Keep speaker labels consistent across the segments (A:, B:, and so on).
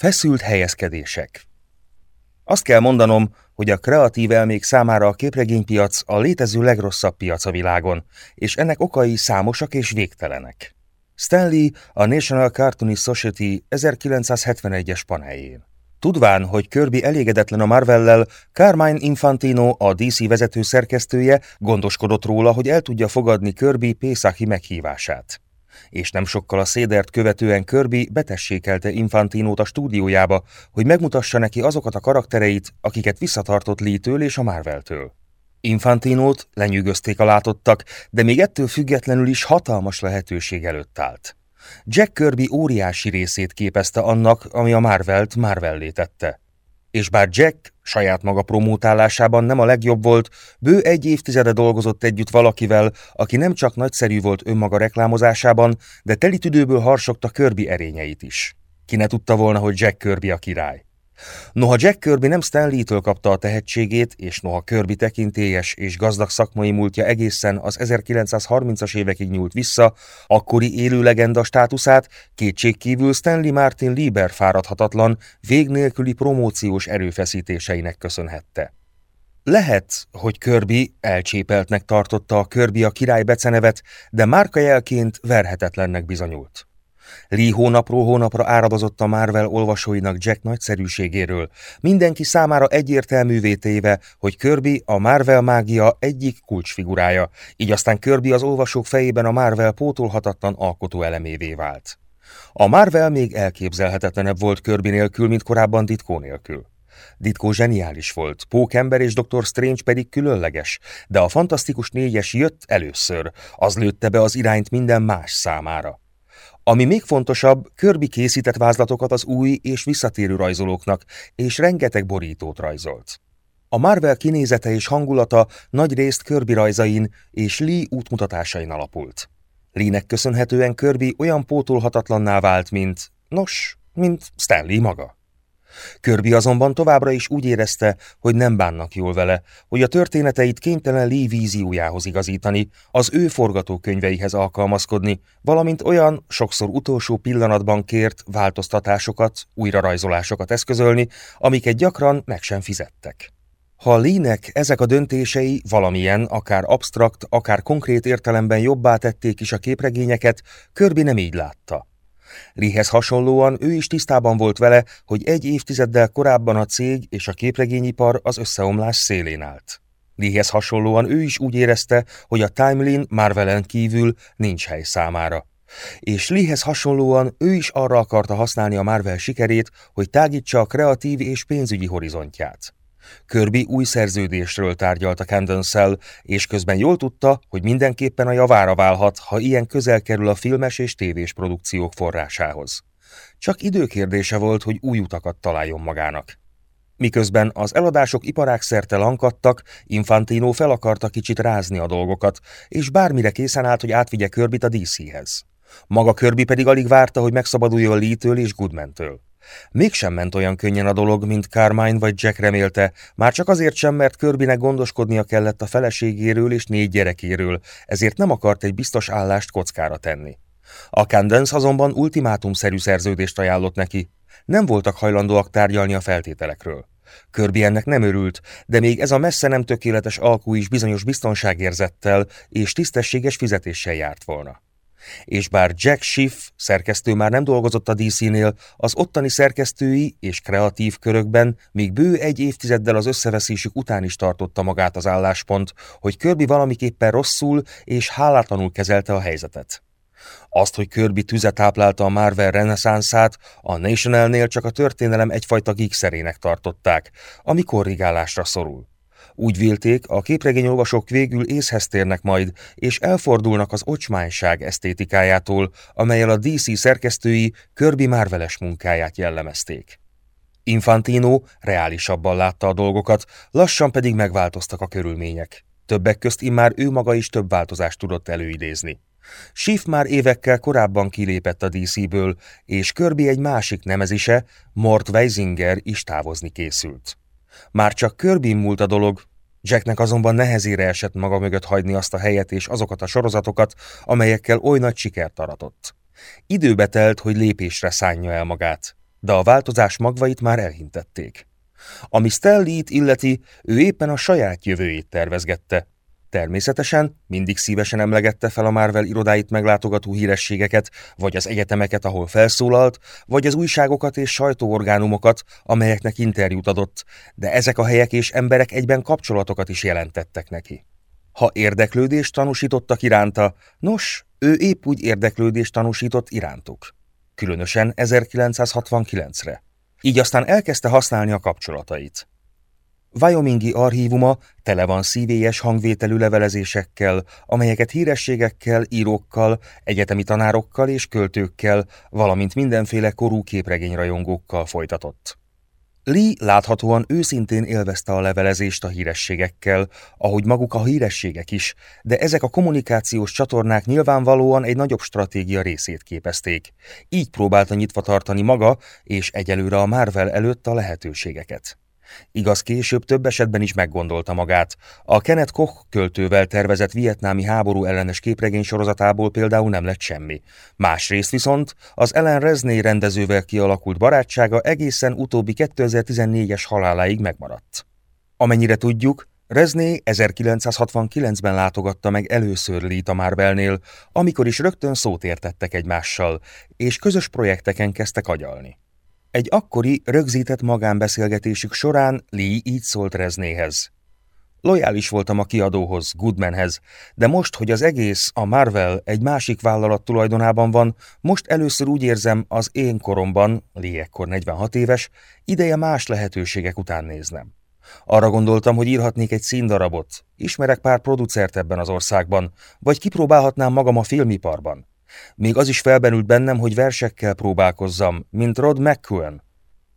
A: Feszült helyezkedések Azt kell mondanom, hogy a kreatív elmék számára a képregénypiac a létező legrosszabb piac a világon, és ennek okai számosak és végtelenek. Stanley a National Cartoonist Society 1971-es paneljén. Tudván, hogy Kirby elégedetlen a Marvellel, Carmine Infantino, a DC vezető szerkesztője gondoskodott róla, hogy el tudja fogadni Kirby Pésaki meghívását és nem sokkal a szédert követően Kirby betessékelte Infantinót a stúdiójába, hogy megmutassa neki azokat a karaktereit, akiket visszatartott Lee-től és a Marvel-től. Infantinót lenyűgözték a látottak, de még ettől függetlenül is hatalmas lehetőség előtt állt. Jack Kirby óriási részét képezte annak, ami a Marvelt Marvel tette. És bár Jack saját maga promótálásában nem a legjobb volt, bő egy évtizede dolgozott együtt valakivel, aki nem csak nagyszerű volt önmaga reklámozásában, de telitüdőből harsogta Kirby erényeit is. Ki ne tudta volna, hogy Jack Kirby a király. Noha Jack Kirby nem Stanley-től kapta a tehetségét, és noha Kirby tekintélyes és gazdag szakmai múltja egészen az 1930-as évekig nyúlt vissza, akkori élő legenda státuszát kétségkívül Stanley Martin Lieber fáradhatatlan, vég nélküli promóciós erőfeszítéseinek köszönhette. Lehet, hogy Kirby elcsépeltnek tartotta a Kirby a király becenevet, de márkajelként verhetetlennek bizonyult. Lee hónapról hónapra áradozott a Marvel olvasóinak Jack nagyszerűségéről, mindenki számára egyértelművé téve, hogy Kirby a Marvel mágia egyik kulcsfigurája, így aztán Kirby az olvasók fejében a Marvel pótolhatatlan alkotó elemévé vált. A Marvel még elképzelhetetlenebb volt Kirby nélkül, mint korábban Ditko nélkül. Ditko zseniális volt, Pókember és Dr. Strange pedig különleges, de a Fantasztikus négyes jött először, az lőtte be az irányt minden más számára. Ami még fontosabb, Kirby készített vázlatokat az új és visszatérő rajzolóknak, és rengeteg borítót rajzolt. A Marvel kinézete és hangulata nagy részt Kirby rajzain és Lee útmutatásain alapult. Lee-nek köszönhetően Kirby olyan pótolhatatlanná vált, mint, nos, mint Stanley maga. Körbi azonban továbbra is úgy érezte, hogy nem bánnak jól vele, hogy a történeteit kénytelen Lee víziójához igazítani, az ő forgatókönyveihez alkalmazkodni, valamint olyan, sokszor utolsó pillanatban kért változtatásokat, újrarajzolásokat eszközölni, amiket gyakran meg sem fizettek. Ha Lee-nek ezek a döntései valamilyen, akár absztrakt, akár konkrét értelemben jobbá tették is a képregényeket, Körbi nem így látta. Lihez hasonlóan ő is tisztában volt vele, hogy egy évtizeddel korábban a cég és a képregényipar az összeomlás szélén állt. Lihez hasonlóan ő is úgy érezte, hogy a Timeline Marvelen kívül nincs hely számára. És Lihez hasonlóan ő is arra akarta használni a Marvel sikerét, hogy tágítsa a kreatív és pénzügyi horizontját. Kirby új szerződésről tárgyalt a camden és közben jól tudta, hogy mindenképpen a javára válhat, ha ilyen közel kerül a filmes és tévés produkciók forrásához. Csak időkérdése volt, hogy új utakat találjon magának. Miközben az eladások iparák szerte lankadtak, Infantino fel akarta kicsit rázni a dolgokat, és bármire készen állt, hogy átvigye Körbit a DC-hez. Maga Kirby pedig alig várta, hogy megszabaduljon Lee-től és Goodman-től. Mégsem ment olyan könnyen a dolog, mint Carmine vagy Jack remélte, már csak azért sem, mert Kirbynek gondoskodnia kellett a feleségéről és négy gyerekéről, ezért nem akart egy biztos állást kockára tenni. A Candence azonban ultimátumszerű szerződést ajánlott neki. Nem voltak hajlandóak tárgyalni a feltételekről. Kirby ennek nem örült, de még ez a messze nem tökéletes alkú is bizonyos biztonságérzettel és tisztességes fizetéssel járt volna és bár Jack Schiff szerkesztő már nem dolgozott a DC-nél, az ottani szerkesztői és kreatív körökben még bő egy évtizeddel az összeveszésük után is tartotta magát az álláspont, hogy Kirby valamiképpen rosszul és hálátlanul kezelte a helyzetet. Azt, hogy Kirby tüze táplálta a Marvel reneszánszát, a Nationalnél csak a történelem egyfajta gígszerének tartották, ami korrigálásra szorul. Úgy vélték, a képregényolvasók végül észhez térnek majd, és elfordulnak az ocsmányság esztétikájától, amelyel a DC szerkesztői Kirby Marveles munkáját jellemezték. Infantino reálisabban látta a dolgokat, lassan pedig megváltoztak a körülmények. Többek közt immár ő maga is több változást tudott előidézni. Schiff már évekkel korábban kilépett a DC-ből, és Kirby egy másik nemezise, Mort Weisinger is távozni készült. Már csak Kirby múlt a dolog, Jacknek azonban nehezére esett maga mögött hagyni azt a helyet és azokat a sorozatokat, amelyekkel oly nagy sikert aratott. Időbe telt, hogy lépésre szánja el magát. de a változás magvait már elhintették. Ami Stanley-t illeti, ő éppen a saját jövőjét tervezgette. Természetesen mindig szívesen emlegette fel a Marvel irodáit meglátogató hírességeket, vagy az egyetemeket, ahol felszólalt, vagy az újságokat és sajtóorgánumokat, amelyeknek interjút adott, de ezek a helyek és emberek egyben kapcsolatokat is jelentettek neki. Ha érdeklődést tanúsítottak iránta, nos, ő épp úgy érdeklődést tanúsított irántuk. Különösen 1969-re. Így aztán elkezdte használni a kapcsolatait. Wyomingi archívuma tele van szívélyes hangvételű levelezésekkel, amelyeket hírességekkel, írókkal, egyetemi tanárokkal és költőkkel, valamint mindenféle korú képregényrajongókkal folytatott. Lee láthatóan őszintén élvezte a levelezést a hírességekkel, ahogy maguk a hírességek is, de ezek a kommunikációs csatornák nyilvánvalóan egy nagyobb stratégia részét képezték. Így próbálta nyitva tartani maga, és egyelőre a Marvel előtt a lehetőségeket. Igaz, később több esetben is meggondolta magát. A Kenneth Koch költővel tervezett vietnámi háború ellenes képregény sorozatából például nem lett semmi. Másrészt viszont az Ellen Resnay rendezővel kialakult barátsága egészen utóbbi 2014-es haláláig megmaradt. Amennyire tudjuk, Resnay 1969-ben látogatta meg először Lee a Marvelnél, amikor is rögtön szót értettek egymással, és közös projekteken kezdtek agyalni. Egy akkori, rögzített magánbeszélgetésük során Lee így szólt Reznéhez. Lojális voltam a kiadóhoz, Goodmanhez, de most, hogy az egész, a Marvel egy másik vállalat tulajdonában van, most először úgy érzem, az én koromban, Lee ekkor 46 éves, ideje más lehetőségek után néznem. Arra gondoltam, hogy írhatnék egy színdarabot, ismerek pár producert ebben az országban, vagy kipróbálhatnám magam a filmiparban. Még az is felbenült bennem, hogy versekkel próbálkozzam, mint Rod McCuen.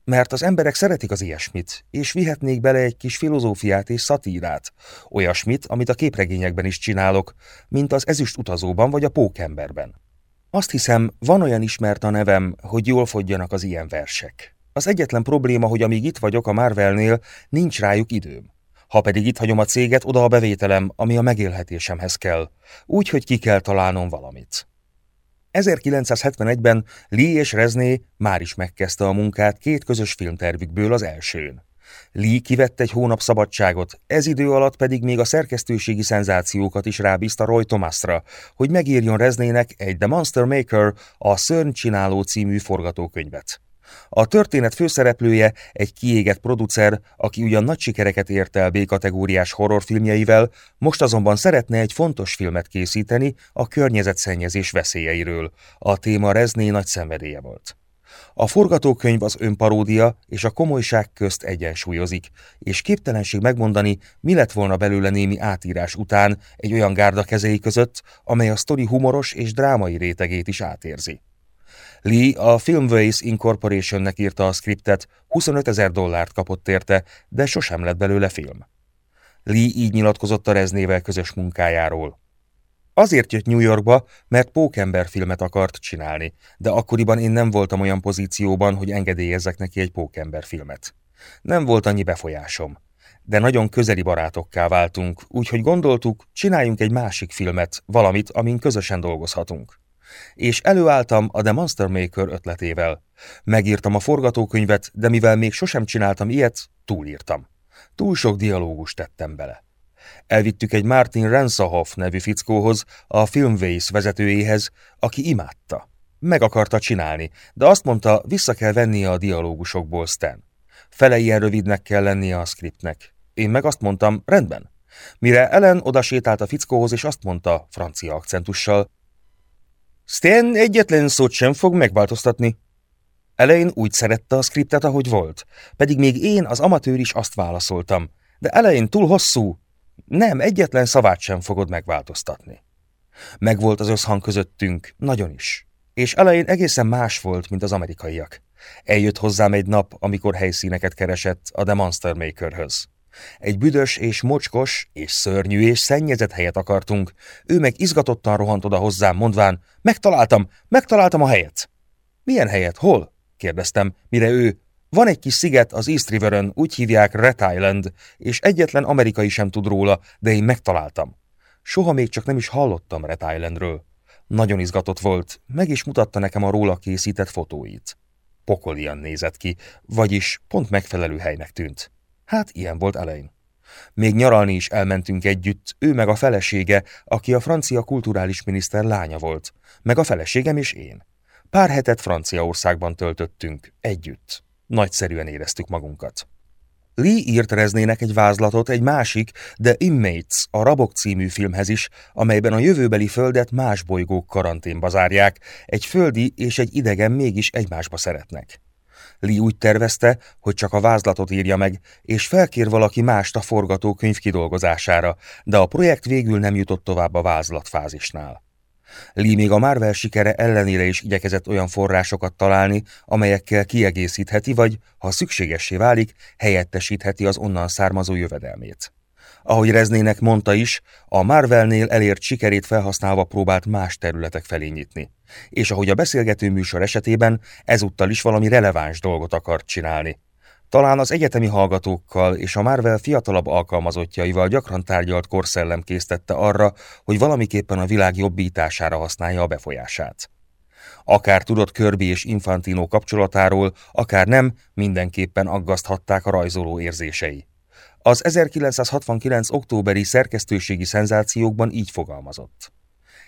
A: Mert az emberek szeretik az ilyesmit, és vihetnék bele egy kis filozófiát és szatírát, olyasmit, amit a képregényekben is csinálok, mint az ezüst utazóban vagy a pókemberben. Azt hiszem, van olyan ismert a nevem, hogy jól fogjanak az ilyen versek. Az egyetlen probléma, hogy amíg itt vagyok a Marvelnél, nincs rájuk időm. Ha pedig itt hagyom a céget, oda a bevételem, ami a megélhetésemhez kell. Úgy, hogy ki kell találnom valamit. 1971-ben Lee és Rezné már is megkezdte a munkát két közös filmtervükből az elsőn. Lee kivett egy hónap szabadságot, ez idő alatt pedig még a szerkesztőségi szenzációkat is rábízta Roy Thomasra, hogy megírjon Reznének egy The Monster Maker, a Szörny csináló című forgatókönyvet. A történet főszereplője egy kiégett producer, aki ugyan nagy sikereket ért el B-kategóriás horrorfilmjeivel, most azonban szeretne egy fontos filmet készíteni a környezetszennyezés veszélyeiről. A téma Rezné nagy szenvedélye volt. A forgatókönyv az önparódia és a komolyság közt egyensúlyozik, és képtelenség megmondani, mi lett volna belőle némi átírás után egy olyan gárda kezei között, amely a sztori humoros és drámai rétegét is átérzi. Lee a Filmways Incorporationnek írta a skriptet, 25 ezer dollárt kapott érte, de sosem lett belőle film. Lee így nyilatkozott a Reznével közös munkájáról. Azért jött New Yorkba, mert Pókember filmet akart csinálni, de akkoriban én nem voltam olyan pozícióban, hogy engedélyezzek neki egy Pókember filmet. Nem volt annyi befolyásom. De nagyon közeli barátokká váltunk, úgyhogy gondoltuk, csináljunk egy másik filmet, valamit, amin közösen dolgozhatunk és előálltam a The Monster Maker ötletével. Megírtam a forgatókönyvet, de mivel még sosem csináltam ilyet, túlírtam. Túl sok dialógust tettem bele. Elvittük egy Martin Rensahoff nevű fickóhoz, a Filmways vezetőjéhez, aki imádta. Meg akarta csinálni, de azt mondta, vissza kell vennie a dialógusokból Stan. Fele ilyen rövidnek kell lennie a scriptnek. Én meg azt mondtam, rendben. Mire Ellen oda sétált a fickóhoz, és azt mondta, francia akcentussal, Stan egyetlen szót sem fog megváltoztatni. Elején úgy szerette a skriptet, ahogy volt, pedig még én, az amatőr is azt válaszoltam, de elején túl hosszú. Nem, egyetlen szavát sem fogod megváltoztatni. Megvolt az összhang közöttünk, nagyon is. És elején egészen más volt, mint az amerikaiak. Eljött hozzám egy nap, amikor helyszíneket keresett a The Monster Makerhöz. Egy büdös és mocskos és szörnyű és szennyezett helyet akartunk. Ő meg izgatottan rohant oda hozzám, mondván, megtaláltam, megtaláltam a helyet. Milyen helyet, hol? kérdeztem, mire ő, van egy kis sziget az East Riveren, úgy hívják Red Island, és egyetlen amerikai sem tud róla, de én megtaláltam. Soha még csak nem is hallottam Red Islandről. Nagyon izgatott volt, meg is mutatta nekem a róla készített fotóit. Pokolian nézett ki, vagyis pont megfelelő helynek tűnt. Hát ilyen volt Elaine. Még nyaralni is elmentünk együtt, ő meg a felesége, aki a francia kulturális miniszter lánya volt, meg a feleségem és én. Pár hetet Franciaországban töltöttünk, együtt. Nagyszerűen éreztük magunkat. Lee írt Reznének egy vázlatot egy másik, The Inmates, a Rabok című filmhez is, amelyben a jövőbeli földet más bolygók karanténba zárják, egy földi és egy idegen mégis egymásba szeretnek. Lee úgy tervezte, hogy csak a vázlatot írja meg, és felkér valaki mást a forgatókönyv kidolgozására, de a projekt végül nem jutott tovább a vázlatfázisnál. Lee még a Marvel sikere ellenére is igyekezett olyan forrásokat találni, amelyekkel kiegészítheti, vagy, ha szükségessé válik, helyettesítheti az onnan származó jövedelmét. Ahogy Reznének mondta is, a Marvelnél elért sikerét felhasználva próbált más területek felé nyitni. És ahogy a beszélgető műsor esetében, ezúttal is valami releváns dolgot akart csinálni. Talán az egyetemi hallgatókkal és a Marvel fiatalabb alkalmazottjaival gyakran tárgyalt korszellem késztette arra, hogy valamiképpen a világ jobbítására használja a befolyását. Akár tudott Kirby és Infantino kapcsolatáról, akár nem, mindenképpen aggaszthatták a rajzoló érzései. Az 1969. októberi szerkesztőségi szenzációkban így fogalmazott.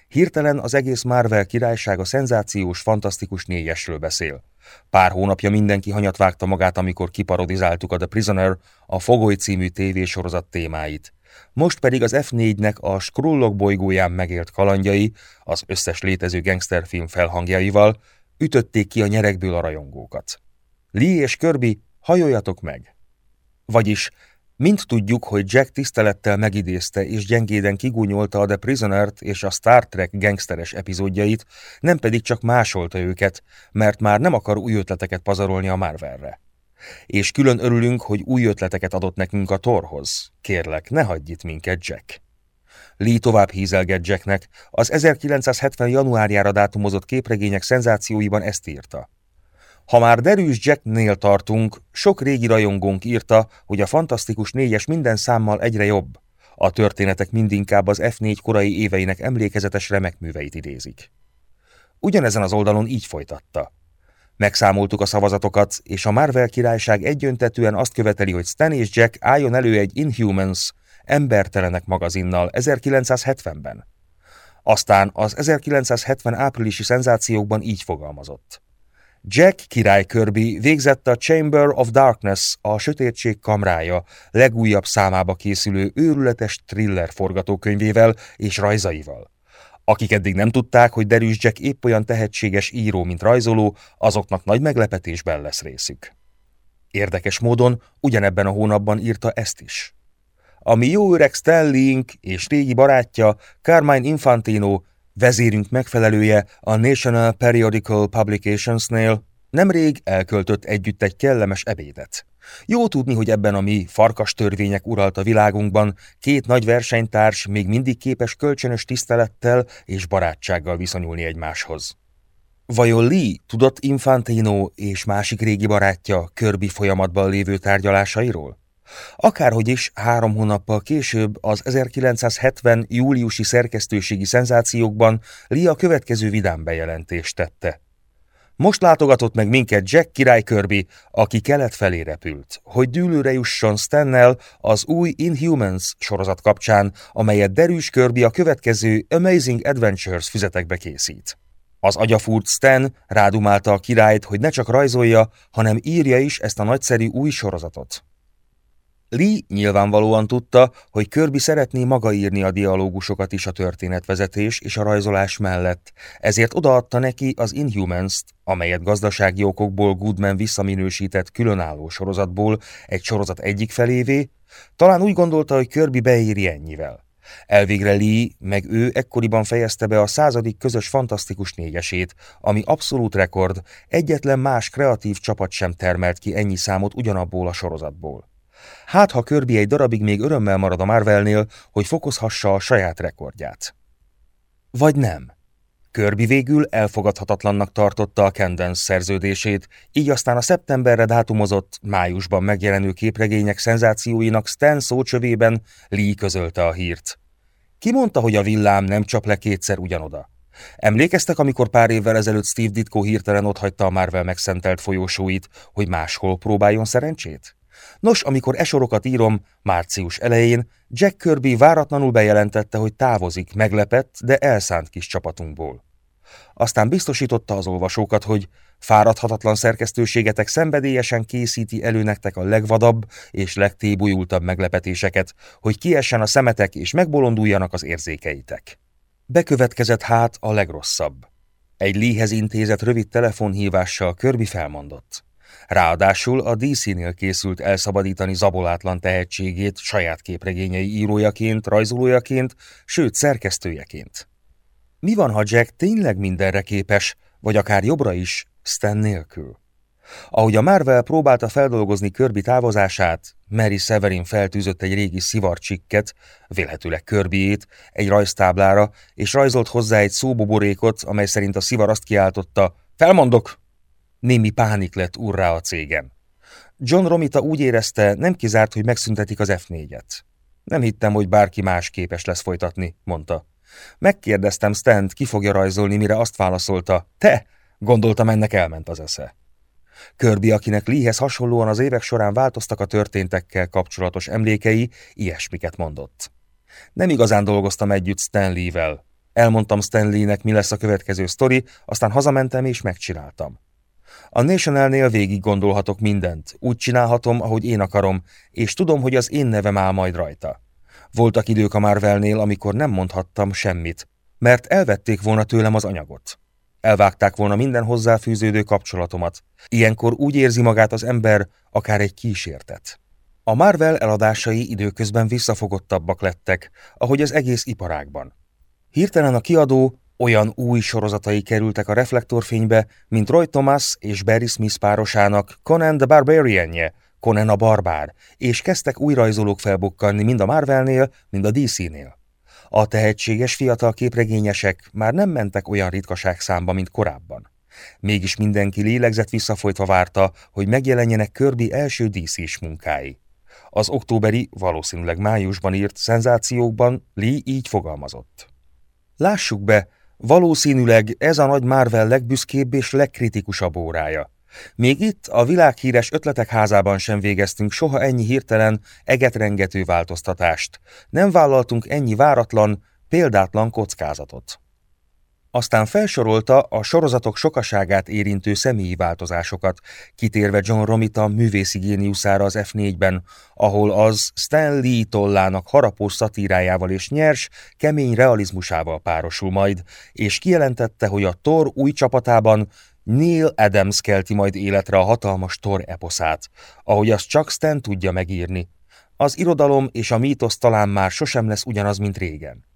A: Hirtelen az egész Marvel királyság a szenzációs, fantasztikus négyesről beszél. Pár hónapja mindenki hanyat vágta magát, amikor kiparodizáltuk a The Prisoner, a Fogoly című tévésorozat témáit. Most pedig az F4-nek a Skrullok bolygóján megélt kalandjai, az összes létező gangsterfilm felhangjaival, ütötték ki a nyerekből a rajongókat. Lee és Kirby, hajoljatok meg! Vagyis Mint tudjuk, hogy Jack tisztelettel megidézte és gyengéden kigúnyolta a The Prisoner-t és a Star Trek gangsteres epizódjait, nem pedig csak másolta őket, mert már nem akar új ötleteket pazarolni a Marvelre. És külön örülünk, hogy új ötleteket adott nekünk a Torhoz. Kérlek, ne hagyj itt minket, Jack. Lee tovább hízelget Jacknek, az 1970. januárjára dátumozott képregények szenzációiban ezt írta. Ha már derűs Jacknél tartunk, sok régi rajongónk írta, hogy a Fantasztikus négyes minden számmal egyre jobb. A történetek mindinkább az F4 korai éveinek emlékezetes remek műveit idézik. Ugyanezen az oldalon így folytatta. Megszámoltuk a szavazatokat, és a Marvel királyság egyöntetően azt követeli, hogy Stan és Jack álljon elő egy Inhumans, embertelenek magazinnal 1970-ben. Aztán az 1970 áprilisi szenzációkban így fogalmazott. Jack király Kirby végzett a Chamber of Darkness, a Sötétség kamrája legújabb számába készülő őrületes thriller forgatókönyvével és rajzaival. Akik eddig nem tudták, hogy Derűs Jack épp olyan tehetséges író, mint rajzoló, azoknak nagy meglepetésben lesz részük. Érdekes módon ugyanebben a hónapban írta ezt is. Ami jó öreg Stanley és régi barátja Carmine Infantino vezérünk megfelelője a National Periodical Publicationsnél nemrég elköltött együtt egy kellemes ebédet. Jó tudni, hogy ebben a mi farkas törvények uralta világunkban két nagy versenytárs még mindig képes kölcsönös tisztelettel és barátsággal viszonyulni egymáshoz. Vajon Lee tudott Infantino és másik régi barátja Kirby folyamatban lévő tárgyalásairól? Akárhogy is, három hónappal később az 1970 júliusi szerkesztőségi szenzációkban Lee a következő vidám bejelentést tette. Most látogatott meg minket Jack király Kirby, aki kelet felé repült, hogy dűlőre jusson Stannel az új Inhumans sorozat kapcsán, amelyet Derűs Kirby a következő Amazing Adventures füzetekbe készít. Az agyafúrt Stan rádumálta a királyt, hogy ne csak rajzolja, hanem írja is ezt a nagyszerű új sorozatot. Lee nyilvánvalóan tudta, hogy Kirby szeretné maga írni a dialógusokat is a történetvezetés és a rajzolás mellett, ezért odaadta neki az Inhumans-t, amelyet gazdasági okokból Goodman visszaminősített különálló sorozatból egy sorozat egyik felévé, talán úgy gondolta, hogy Kirby beéri ennyivel. Elvégre Lee, meg ő ekkoriban fejezte be a századik közös fantasztikus négyesét, ami abszolút rekord, egyetlen más kreatív csapat sem termelt ki ennyi számot ugyanabból a sorozatból. Hát, ha Kirby egy darabig még örömmel marad a Marvelnél, hogy fokozhassa a saját rekordját. Vagy nem. Kirby végül elfogadhatatlannak tartotta a Candence szerződését, így aztán a szeptemberre dátumozott, májusban megjelenő képregények szenzációinak Stan szócsövében Lee közölte a hírt. Ki mondta, hogy a villám nem csap le kétszer ugyanoda? Emlékeztek, amikor pár évvel ezelőtt Steve Ditko hirtelen otthagyta a Marvel megszentelt folyósóit, hogy máshol próbáljon szerencsét? Nos, amikor esorokat írom, március elején, Jack Kirby váratlanul bejelentette, hogy távozik meglepett, de elszánt kis csapatunkból. Aztán biztosította az olvasókat, hogy fáradhatatlan szerkesztőségetek szenvedélyesen készíti elő nektek a legvadabb és legtébújultabb meglepetéseket, hogy kiessen a szemetek és megbolonduljanak az érzékeitek. Bekövetkezett hát a legrosszabb. Egy Leehez intézett rövid telefonhívással Körbi felmondott. Ráadásul a DC-nél készült elszabadítani zabolátlan tehetségét saját képregényei írójaként, rajzolójaként, sőt szerkesztőjeként. Mi van, ha Jack tényleg mindenre képes, vagy akár jobbra is, Stan nélkül? Ahogy a Marvel próbálta feldolgozni Kirby távozását, Mary Severin feltűzött egy régi szivarcsikket, vélhetőleg Kirbyét, egy rajztáblára, és rajzolt hozzá egy szóboborékot, amely szerint a szivar azt kiáltotta, felmondok! Némi pánik lett urrá a cégen. John Romita úgy érezte, nem kizárt, hogy megszüntetik az F4-et. Nem hittem, hogy bárki más képes lesz folytatni, mondta. Megkérdeztem Stant, ki fogja rajzolni, mire azt válaszolta, te! Gondoltam, ennek elment az esze. Kirby, akinek Leehez hasonlóan az évek során változtak a történtekkel kapcsolatos emlékei, ilyesmiket mondott. Nem igazán dolgoztam együtt Stanley-vel. Elmondtam Stanleynek, mi lesz a következő sztori, aztán hazamentem és megcsináltam. A Nationalnél végig gondolhatok mindent, úgy csinálhatom, ahogy én akarom, és tudom, hogy az én nevem áll majd rajta. Voltak idők a Marvelnél, amikor nem mondhattam semmit, mert elvették volna tőlem az anyagot. Elvágták volna minden hozzáfűződő kapcsolatomat. Ilyenkor úgy érzi magát az ember, akár egy kísértet. A Marvel eladásai időközben visszafogottabbak lettek, ahogy az egész iparágban. Hirtelen a kiadó olyan új sorozatai kerültek a reflektorfénybe, mint Roy Thomas és Barry Smith párosának Conan the Barbarian-je, Conan a barbár, és kezdtek új rajzolók felbukkanni mind a Marvelnél, mind a DC-nél. A tehetséges fiatal képregényesek már nem mentek olyan ritkaság számba, mint korábban. Mégis mindenki lélegzett visszafolytva várta, hogy megjelenjenek Kirby első DC-s munkái. Az októberi, valószínűleg májusban írt szenzációkban Lee így fogalmazott. Lássuk be, valószínűleg ez a nagy Marvel legbüszkébb és legkritikusabb órája. Még itt, a világhíres ötletek házában sem végeztünk soha ennyi hirtelen, egetrengető változtatást. Nem vállaltunk ennyi váratlan, példátlan kockázatot. Aztán felsorolta a sorozatok sokaságát érintő személyi változásokat, kitérve John Romita művészi géniuszára az F4-ben, ahol az Stan Lee tollának harapós szatírájával és nyers, kemény realizmusával párosul majd, és kijelentette, hogy a Thor új csapatában Neil Adams kelti majd életre a hatalmas Thor eposzát, ahogy azt csak Stan tudja megírni. Az irodalom és a mítosz talán már sosem lesz ugyanaz, mint régen.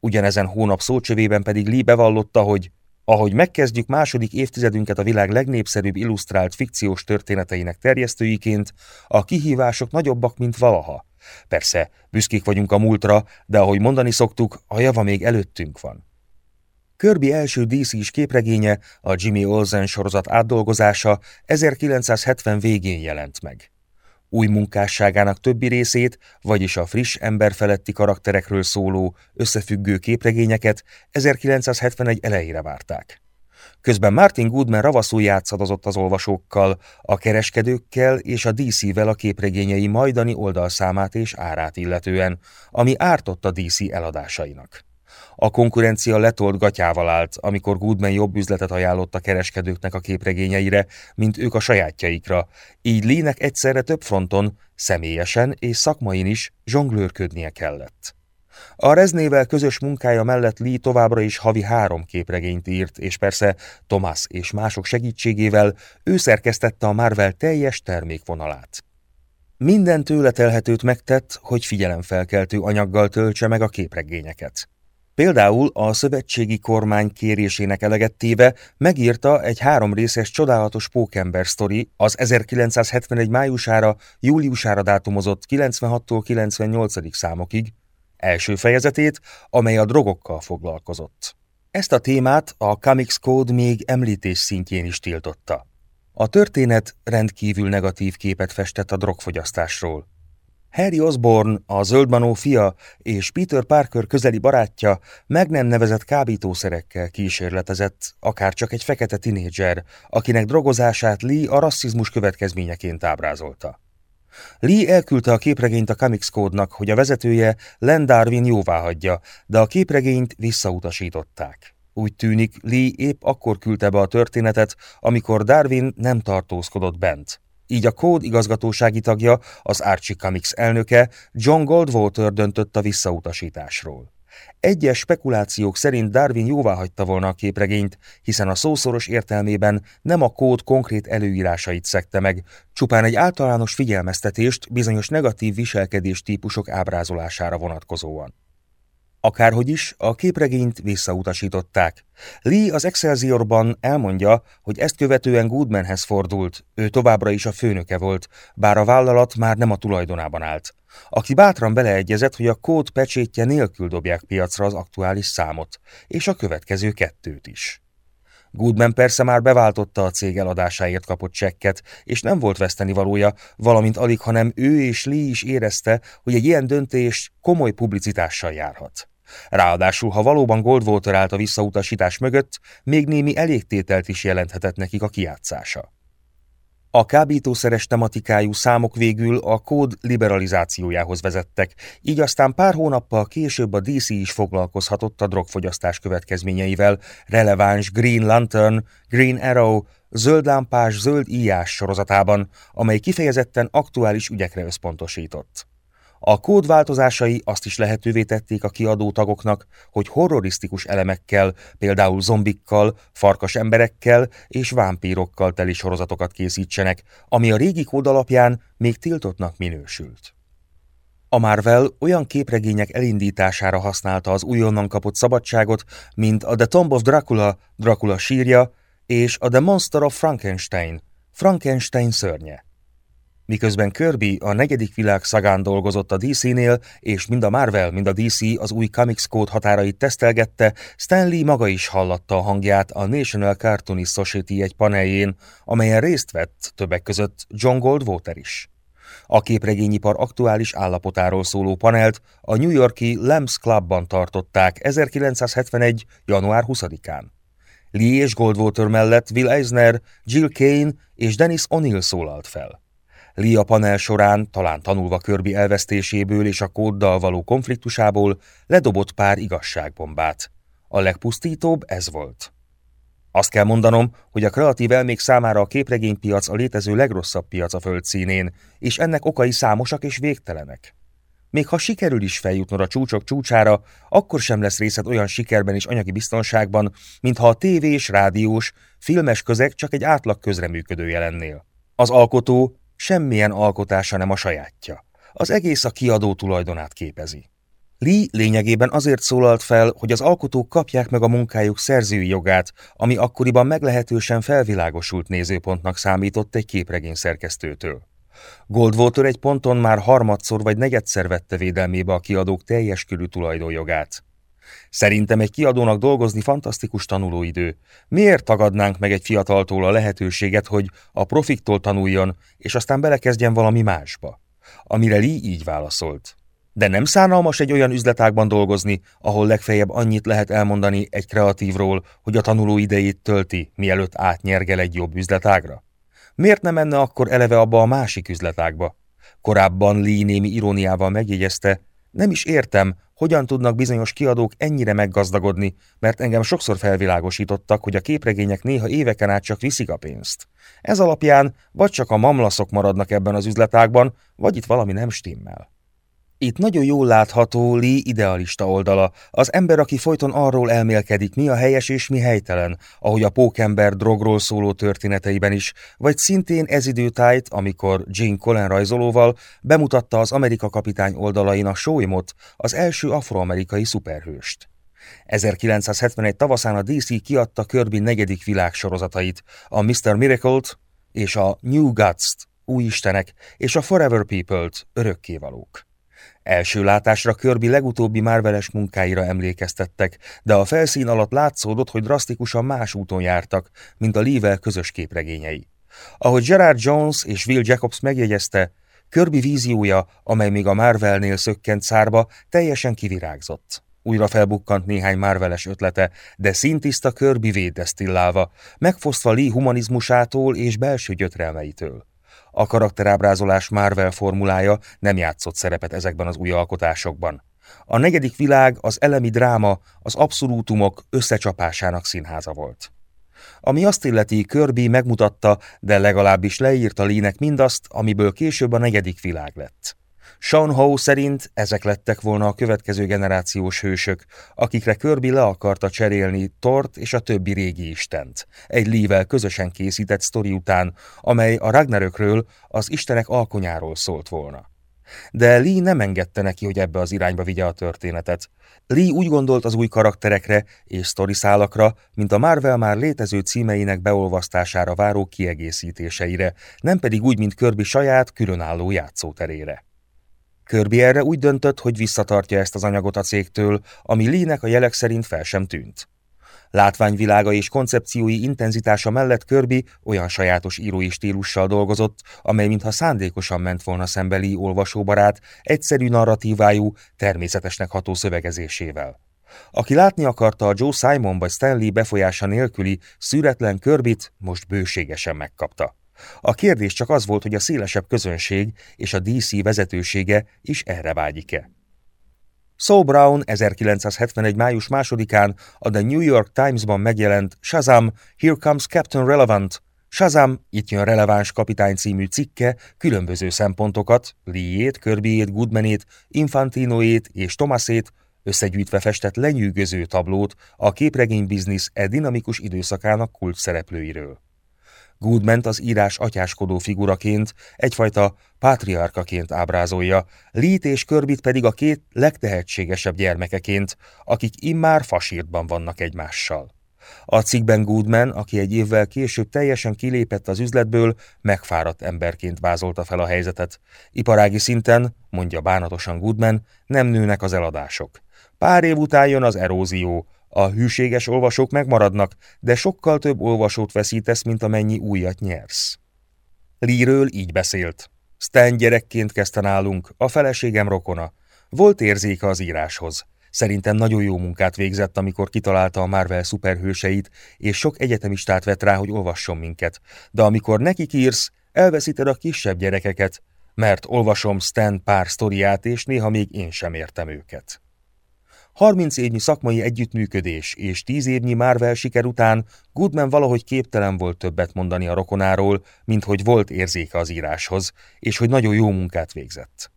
A: Ugyanezen hónap szócsövében pedig Lee bevallotta, hogy ahogy megkezdjük második évtizedünket a világ legnépszerűbb illusztrált fikciós történeteinek terjesztőiként, a kihívások nagyobbak, mint valaha. Persze, büszkék vagyunk a múltra, de ahogy mondani szoktuk, a java még előttünk van. Kirby első DC-s képregénye, a Jimmy Olsen sorozat átdolgozása 1970 végén jelent meg. Új munkásságának többi részét, vagyis a friss emberfeletti karakterekről szóló, összefüggő képregényeket 1971 elejére várták. Közben Martin Goodman ravaszul játszadozott az olvasókkal, a kereskedőkkel és a DC-vel a képregényei majdani oldalszámát és árát illetően, ami ártott a DC eladásainak. A konkurencia letolt gatyával állt, amikor Goodman jobb üzletet ajánlott a kereskedőknek a képregényeire, mint ők a sajátjaikra, így Lee-nek egyszerre több fronton, személyesen és szakmain is zsonglőrködnie kellett. A Reznével közös munkája mellett Lee továbbra is havi három képregényt írt, és persze Thomas és mások segítségével ő szerkesztette a Marvel teljes termékvonalát. Minden tőle telhetőt megtett, hogy figyelemfelkeltő anyaggal töltse meg a képregényeket. Például a szövetségi kormány kérésének elegettéve megírta egy három részes csodálatos pókember sztori az 1971 májusára, júliusára dátumozott 96-tól 98. számokig, első fejezetét, amely a drogokkal foglalkozott. Ezt a témát a Comics Code még említés szintjén is tiltotta. A történet rendkívül negatív képet festett a drogfogyasztásról. Harry Osborne, a zöldmanó fia és Peter Parker közeli barátja meg nem nevezett kábítószerekkel kísérletezett, akár csak egy fekete tinédzser, akinek drogozását Lee a rasszizmus következményeként ábrázolta. Lee elküldte a képregényt a Comics Code-nak, hogy a vezetője Len Darwin jóvá hagyja, de a képregényt visszautasították. Úgy tűnik, Lee épp akkor küldte be a történetet, amikor Darwin nem tartózkodott bent. Így a kód igazgatósági tagja, az Archie Comics elnöke, John Goldwater döntött a visszautasításról. Egyes spekulációk szerint Darwin jóvá hagyta volna a képregényt, hiszen a szószoros értelmében nem a kód konkrét előírásait szekte meg, csupán egy általános figyelmeztetést bizonyos negatív viselkedés típusok ábrázolására vonatkozóan. Akárhogy is, a képregényt visszautasították. Lee az Excelsiorban elmondja, hogy ezt követően Goodmanhez fordult, ő továbbra is a főnöke volt, bár a vállalat már nem a tulajdonában állt. Aki bátran beleegyezett, hogy a kód pecsétje nélkül dobják piacra az aktuális számot, és a következő kettőt is. Goodman persze már beváltotta a cég eladásáért kapott csekket, és nem volt veszteni valója, valamint alig, hanem ő és Lee is érezte, hogy egy ilyen döntés komoly publicitással járhat. Ráadásul, ha valóban Goldwater állt a visszautasítás mögött, még némi elégtételt is jelenthetett nekik a kiátszása. A kábítószeres tematikájú számok végül a kód liberalizációjához vezettek, így aztán pár hónappal később a DC is foglalkozhatott a drogfogyasztás következményeivel, releváns Green Lantern, Green Arrow, zöld lámpás, zöld íjás sorozatában, amely kifejezetten aktuális ügyekre összpontosított. A kód változásai azt is lehetővé tették a kiadó tagoknak, hogy horrorisztikus elemekkel, például zombikkal, farkas emberekkel és vámpírokkal teli sorozatokat készítsenek, ami a régi kód alapján még tiltottnak minősült. A Marvel olyan képregények elindítására használta az újonnan kapott szabadságot, mint a The Tomb of Dracula, Dracula sírja, és a The Monster of Frankenstein, Frankenstein szörnye. Miközben Kirby a negyedik világ szagán dolgozott a DC-nél, és mind a Marvel, mind a DC az új Comics Code határait tesztelgette, Stanley maga is hallatta a hangját a National Cartoonist Society egy paneljén, amelyen részt vett többek között John Goldwater is. A képregényipar aktuális állapotáról szóló panelt a New Yorki Lambs Clubban tartották 1971. január 20-án. Lee és Goldwater mellett Will Eisner, Jill Kane és Dennis O'Neill szólalt fel. Lia panel során, talán tanulva Körbi elvesztéséből és a kóddal való konfliktusából, ledobott pár igazságbombát. A legpusztítóbb ez volt. Azt kell mondanom, hogy a kreatív elmék számára a képregénypiac a létező legrosszabb piac a földszínén, és ennek okai számosak és végtelenek. Még ha sikerül is feljutnod a csúcsok csúcsára, akkor sem lesz részed olyan sikerben és anyagi biztonságban, mintha a tévés, rádiós, filmes közeg csak egy átlag közreműködője lennél. Az alkotó Semmilyen alkotása nem a sajátja. Az egész a kiadó tulajdonát képezi. Lee lényegében azért szólalt fel, hogy az alkotók kapják meg a munkájuk szerzői jogát, ami akkoriban meglehetősen felvilágosult nézőpontnak számított egy képregény szerkesztőtől. Goldwater egy ponton már harmadszor vagy negyedszer vette védelmébe a kiadók teljes körű tulajdonjogát. Szerintem egy kiadónak dolgozni fantasztikus tanulóidő. Miért tagadnánk meg egy fiataltól a lehetőséget, hogy a profiktól tanuljon, és aztán belekezdjen valami másba? Amire Lee így válaszolt. De nem szánalmas egy olyan üzletágban dolgozni, ahol legfeljebb annyit lehet elmondani egy kreatívról, hogy a tanuló idejét tölti, mielőtt átnyergel egy jobb üzletágra? Miért nem menne akkor eleve abba a másik üzletágba? Korábban Lee némi iróniával megjegyezte, nem is értem, hogyan tudnak bizonyos kiadók ennyire meggazdagodni, mert engem sokszor felvilágosítottak, hogy a képregények néha éveken át csak viszik a pénzt. Ez alapján vagy csak a mamlaszok maradnak ebben az üzletágban, vagy itt valami nem stimmel. Itt nagyon jól látható Lee idealista oldala, az ember, aki folyton arról elmélkedik, mi a helyes és mi helytelen, ahogy a pókember drogról szóló történeteiben is, vagy szintén ez időtájt, amikor Gene Colan rajzolóval bemutatta az Amerika kapitány oldalain a Sóimot, az első afroamerikai szuperhőst. 1971 tavaszán a DC kiadta Kirby negyedik világ sorozatait, a Mr. Miracle-t és a New Gods-t, új istenek, és a Forever People-t, örökkévalók. Első látásra Kirby legutóbbi Marveles munkáira emlékeztettek, de a felszín alatt látszódott, hogy drasztikusan más úton jártak, mint a Lee-vel közös képregényei. Ahogy Gerard Jones és Will Jacobs megjegyezte, Kirby víziója, amely még a Marvelnél szökkent szárba, teljesen kivirágzott. Újra felbukkant néhány Marveles ötlete, de szintiszta Kirby védesztillálva, megfosztva Lee humanizmusától és belső gyötrelmeitől. A karakterábrázolás Marvel formulája nem játszott szerepet ezekben az új alkotásokban. A negyedik világ az elemi dráma, az abszolútumok összecsapásának színháza volt. Ami azt illeti, Kirby megmutatta, de legalábbis leírta Lének mindazt, amiből később a negyedik világ lett. Sean szerint ezek lettek volna a következő generációs hősök, akikre Kirby le akarta cserélni Tort és a többi régi istent, egy Lee-vel közösen készített sztori után, amely a Ragnarökről, az istenek alkonyáról szólt volna. De Lee nem engedte neki, hogy ebbe az irányba vigye a történetet. Lee úgy gondolt az új karakterekre és sztoriszálakra, mint a Marvel már létező címeinek beolvasztására váró kiegészítéseire, nem pedig úgy, mint Kirby saját, különálló játszóterére. Kirby erre úgy döntött, hogy visszatartja ezt az anyagot a cégtől, ami Lee-nek a jelek szerint fel sem tűnt. Látványvilága és koncepciói intenzitása mellett Kirby olyan sajátos írói stílussal dolgozott, amely mintha szándékosan ment volna szembeli olvasóbarát, egyszerű narratívájú, természetesnek ható szövegezésével. Aki látni akarta a Joe Simon vagy Stanley befolyása nélküli, szüretlen Körbit, most bőségesen megkapta. A kérdés csak az volt, hogy a szélesebb közönség és a DC vezetősége is erre vágyik-e. Saul Brown 1971. május másodikán a The New York Times-ban megjelent Shazam, Here Comes Captain Relevant, Shazam, itt jön releváns kapitány című cikke különböző szempontokat, Lee-ét, Kirbyét, Goodmanét, Infantinoét és Thomasét összegyűjtve festett lenyűgöző tablót a képregény biznisz e dinamikus időszakának kult szereplőiről. Goodment az írás atyáskodó figuraként, egyfajta pátriárkaként ábrázolja, Lít és Körbit pedig a két legtehetségesebb gyermekeként, akik immár fasírtban vannak egymással. A cikkben Goodman, aki egy évvel később teljesen kilépett az üzletből, megfáradt emberként vázolta fel a helyzetet. Iparági szinten, mondja bánatosan Goodman, nem nőnek az eladások. Pár év után jön az erózió, a hűséges olvasók megmaradnak, de sokkal több olvasót veszítesz, mint amennyi újat nyersz. Líről így beszélt. Stan gyerekként kezdte nálunk, a feleségem rokona. Volt érzéke az íráshoz. Szerintem nagyon jó munkát végzett, amikor kitalálta a Marvel szuperhőseit, és sok egyetemistát vett rá, hogy olvasson minket. De amikor nekik írsz, elveszíted a kisebb gyerekeket, mert olvasom Stan pár sztoriát, és néha még én sem értem őket. 30 évnyi szakmai együttműködés és 10 évnyi Marvel siker után Goodman valahogy képtelen volt többet mondani a rokonáról, mint hogy volt érzéke az íráshoz, és hogy nagyon jó munkát végzett.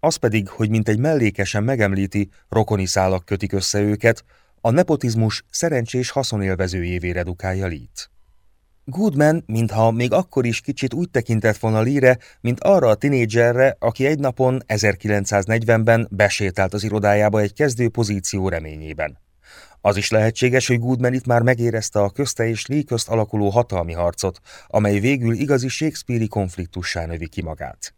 A: Az pedig, hogy mint egy mellékesen megemlíti, rokoni szálak kötik össze őket, a nepotizmus szerencsés haszonélvezőjévé redukálja Lee-t. Goodman, mintha még akkor is kicsit úgy tekintett volna Lee-re, mint arra a tinédzserre, aki egy napon 1940-ben besétált az irodájába egy kezdő pozíció reményében. Az is lehetséges, hogy Goodman itt már megérezte a közte és Lee közt alakuló hatalmi harcot, amely végül igazi Shakespeare-i konfliktussá növi ki magát.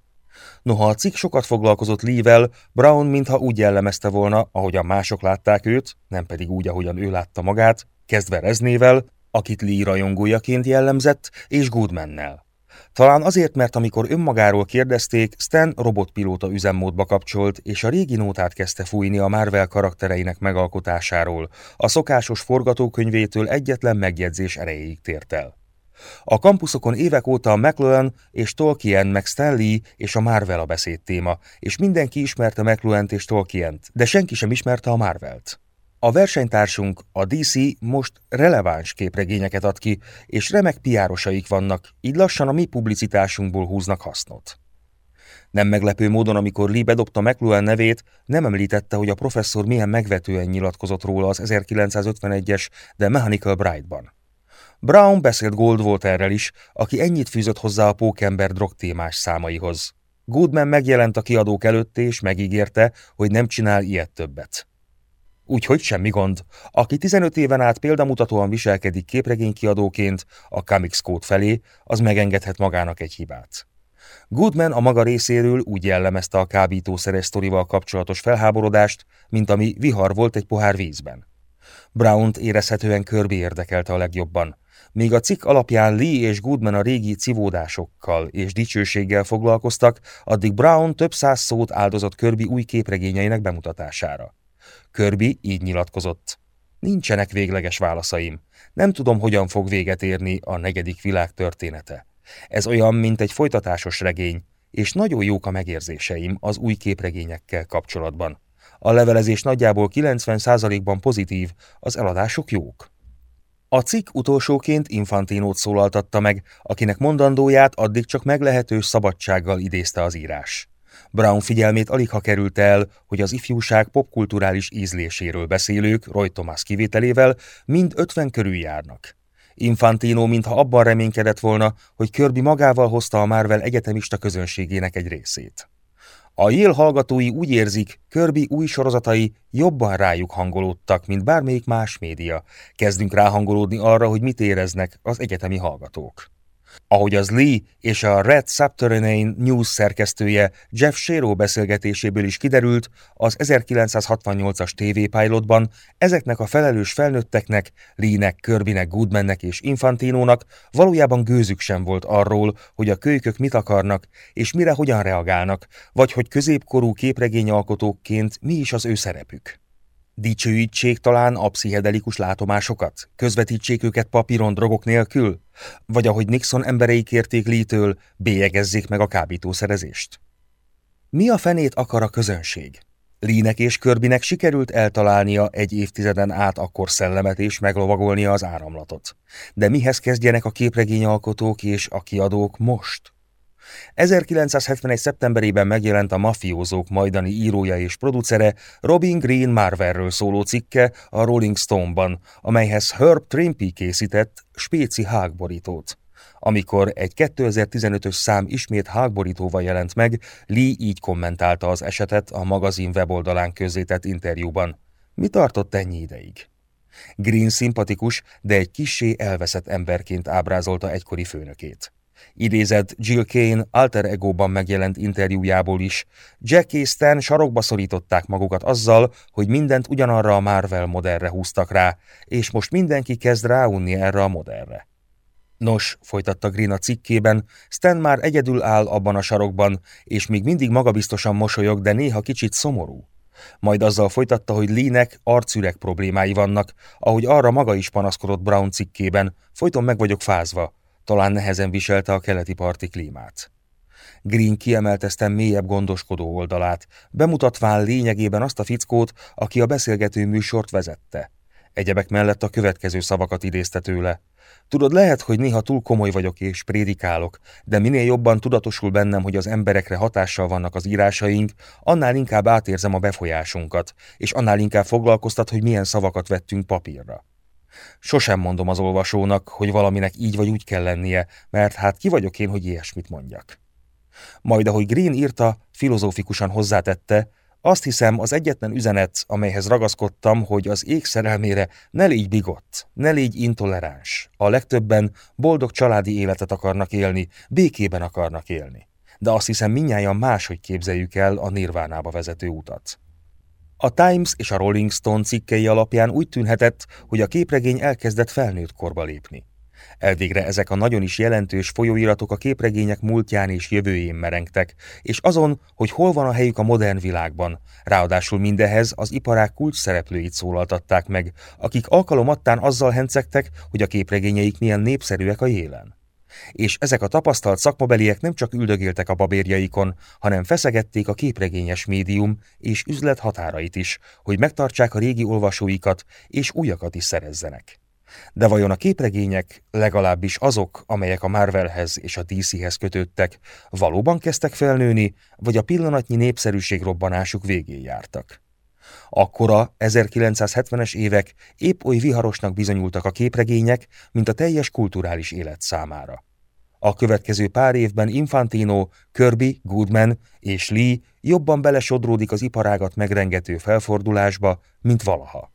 A: Noha a cikk sokat foglalkozott Lee-vel, Brown mintha úgy jellemezte volna, ahogyan mások látták őt, nem pedig úgy, ahogyan ő látta magát, kezdve Reznével, akit Lee rajongójaként jellemzett, és Goodmannel. Talán azért, mert amikor önmagáról kérdezték, Stan robotpilóta üzemmódba kapcsolt, és a régi nótát kezdte fújni a Marvel karaktereinek megalkotásáról, a szokásos forgatókönyvétől egyetlen megjegyzés erejéig tért el. A kampuszokon évek óta a McLuhan és Tolkien meg Stan Lee és a Marvel a beszédtéma, és mindenki ismerte McLuhan-t és Tolkien-t, de senki sem ismerte a Marvelt. A versenytársunk, a DC most releváns képregényeket ad ki, és remek piárosaik vannak, így lassan a mi publicitásunkból húznak hasznot. Nem meglepő módon, amikor Lee bedobta McLuhan nevét, nem említette, hogy a professzor milyen megvetően nyilatkozott róla az 1951-es The Mechanical Bride-ban. Brown beszélt erről is, aki ennyit fűzött hozzá a pókember drogtémás számaihoz. Goodman megjelent a kiadók előtt és megígérte, hogy nem csinál ilyet többet. Úgyhogy semmi gond. Aki 15 éven át példamutatóan viselkedik képregénykiadóként a Comics Code felé, az megengedhet magának egy hibát. Goodman a maga részéről úgy jellemezte a kábítószeres sztorival kapcsolatos felháborodást, mint ami vihar volt egy pohár vízben. Brown-t érezhetően körbi érdekelte a legjobban. Míg a cikk alapján Lee és Goodman a régi civódásokkal és dicsőséggel foglalkoztak, addig Brown több száz szót áldozott Körbi új képregényeinek bemutatására. Körbi így nyilatkozott. Nincsenek végleges válaszaim. Nem tudom, hogyan fog véget érni a negyedik világ története. Ez olyan, mint egy folytatásos regény, és nagyon jók a megérzéseim az új képregényekkel kapcsolatban. A levelezés nagyjából 90%-ban pozitív, az eladások jók. A cikk utolsóként Infantinót szólaltatta meg, akinek mondandóját addig csak meglehetős szabadsággal idézte az írás. Brown figyelmét alig ha került el, hogy az ifjúság popkulturális ízléséről beszélők, Roy Thomas kivételével, mind ötven körül járnak. Infantino mintha abban reménykedett volna, hogy Kirby magával hozta a Marvel egyetemista közönségének egy részét. A Yale hallgatói úgy érzik, Kirby új sorozatai jobban rájuk hangolódtak, mint bármelyik más média. Kezdünk ráhangolódni arra, hogy mit éreznek az egyetemi hallgatók. Ahogy az Lee és a Red Subterranean News szerkesztője Jeff Shero beszélgetéséből is kiderült, az 1968-as TV-pilotban ezeknek a felelős felnőtteknek, Lee-nek, Kirbynek, Goodmannek és Infantinónak valójában gőzük sem volt arról, hogy a kölykök mit akarnak és mire hogyan reagálnak, vagy hogy középkorú képregényalkotókként mi is az ő szerepük. Dicsőítsék talán a pszichedelikus látomásokat? Közvetítsék őket papíron drogok nélkül? Vagy ahogy Nixon emberei kérték Lee-től, bélyegezzék meg a kábítószerezést? Mi a fenét akar a közönség? Línek és Körbinek sikerült eltalálnia egy évtizeden át akkor szellemet és meglovagolnia az áramlatot. De mihez kezdjenek a képregényalkotók és a kiadók most? 1971. szeptemberében megjelent a mafiózók majdani írója és producere Robin Green Marvelről szóló cikke a Rolling Stone-ban, amelyhez Herb Trimpe készített spéci hágborítót. Amikor egy 2015-ös szám ismét hágborítóval jelent meg, Lee így kommentálta az esetet a magazin weboldalán közzétett interjúban. Mi tartott ennyi ideig? Green szimpatikus, de egy kissé elveszett emberként ábrázolta egykori főnökét. Idézett Jill Kane alter egóban megjelent interjújából is. Jack és Stan sarokba szorították magukat azzal, hogy mindent ugyanarra a Marvel modellre húztak rá, és most mindenki kezd ráunni erre a modellre. Nos, folytatta Green a cikkében, Stan már egyedül áll abban a sarokban, és még mindig magabiztosan mosolyog, de néha kicsit szomorú. Majd azzal folytatta, hogy Lee-nek arcüreg problémái vannak, ahogy arra maga is panaszkodott Brown cikkében, folyton meg vagyok fázva, talán nehezen viselte a keleti parti klímát. Green kiemelteztem mélyebb gondoskodó oldalát, bemutatván lényegében azt a fickót, aki a beszélgető műsort vezette. Egyebek mellett a következő szavakat idézte tőle. Tudod, lehet, hogy néha túl komoly vagyok és prédikálok, de minél jobban tudatosul bennem, hogy az emberekre hatással vannak az írásaink, annál inkább átérzem a befolyásunkat, és annál inkább foglalkoztat, hogy milyen szavakat vettünk papírra. Sosem mondom az olvasónak, hogy valaminek így vagy úgy kell lennie, mert hát ki vagyok én, hogy ilyesmit mondjak. Majd ahogy Green írta, filozófikusan hozzátette, azt hiszem az egyetlen üzenet, amelyhez ragaszkodtam, hogy az ég szerelmére ne légy bigott, ne légy intoleráns. A legtöbben boldog családi életet akarnak élni, békében akarnak élni. De azt hiszem minnyáján máshogy képzeljük el a nirvánába vezető utat. A Times és a Rolling Stone cikkei alapján úgy tűnhetett, hogy a képregény elkezdett felnőtt korba lépni. Elvégre ezek a nagyon is jelentős folyóiratok a képregények múltján és jövőjén merengtek, és azon, hogy hol van a helyük a modern világban. Ráadásul mindehez az iparák kulcs szereplőit szólaltatták meg, akik alkalomattán azzal hencegtek, hogy a képregényeik milyen népszerűek a jélen és ezek a tapasztalt szakmabeliek nem csak üldögéltek a babérjaikon, hanem feszegették a képregényes médium és üzlet határait is, hogy megtartsák a régi olvasóikat és újakat is szerezzenek. De vajon a képregények, legalábbis azok, amelyek a Marvelhez és a DC-hez kötődtek, valóban kezdtek felnőni, vagy a pillanatnyi népszerűség robbanásuk végén jártak? Akkora 1970-es évek épp oly viharosnak bizonyultak a képregények, mint a teljes kulturális élet számára. A következő pár évben Infantino, Kirby, Goodman és Lee jobban belesodródik az iparágat megrengető felfordulásba, mint valaha.